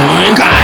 Swing.